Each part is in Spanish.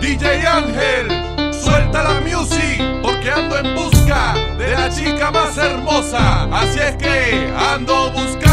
DJ Ángel, suelta la music porque ando en busca de la chica más hermosa. Así es que ando buscando.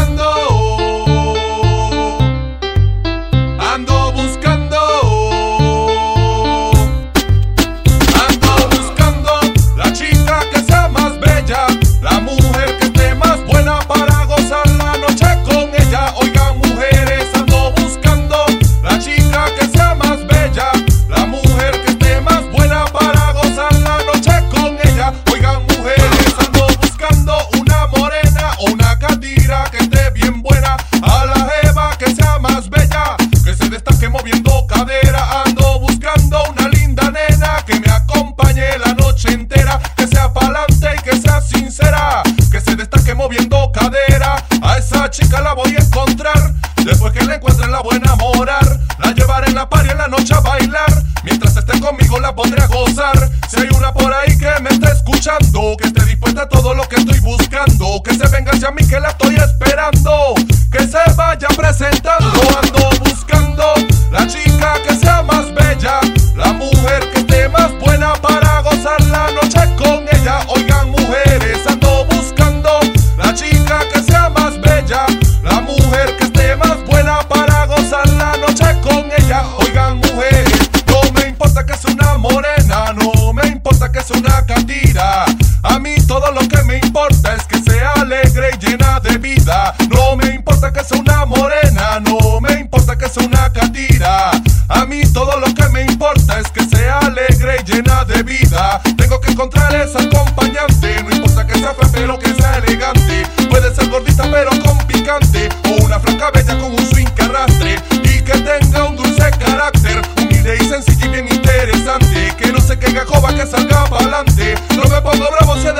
Chica la voy a encontrar, después que la encuentre la voy a enamorar, la llevaré en la par y en la noche a bailar. Mientras esté conmigo la pondré a gozar. Si hay una por ahí que me esté escuchando, que esté dispuesta a todo lo que estoy buscando, que se venga hacia mí que la me importa es que sea alegre y llena de vida. No me importa que sea una morena, no me importa que sea una catira. A mí todo lo que me importa es que sea alegre y llena de vida. Tengo que encontrar esa acompañante, no importa que sea fea pero que sea elegante. Puede ser gordita pero con picante, o una franca bella con un swing que arrastre y que tenga un dulce carácter, humilde y sencilla y bien interesante. Que no se caiga joven que salga pa'lante. No me pongo bravo si es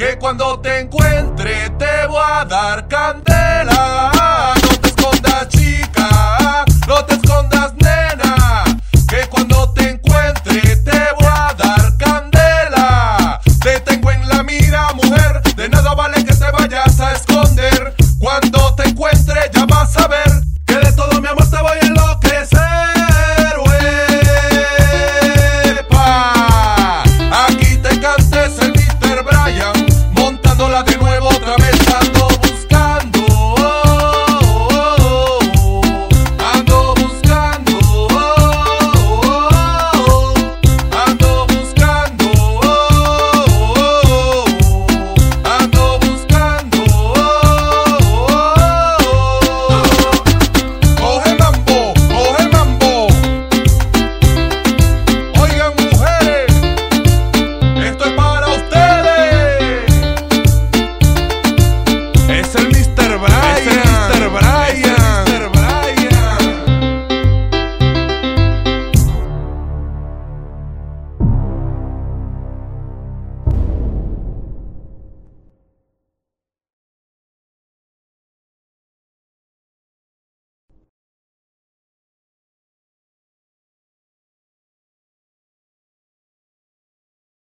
que cuando te encuentre te voy a dar candela.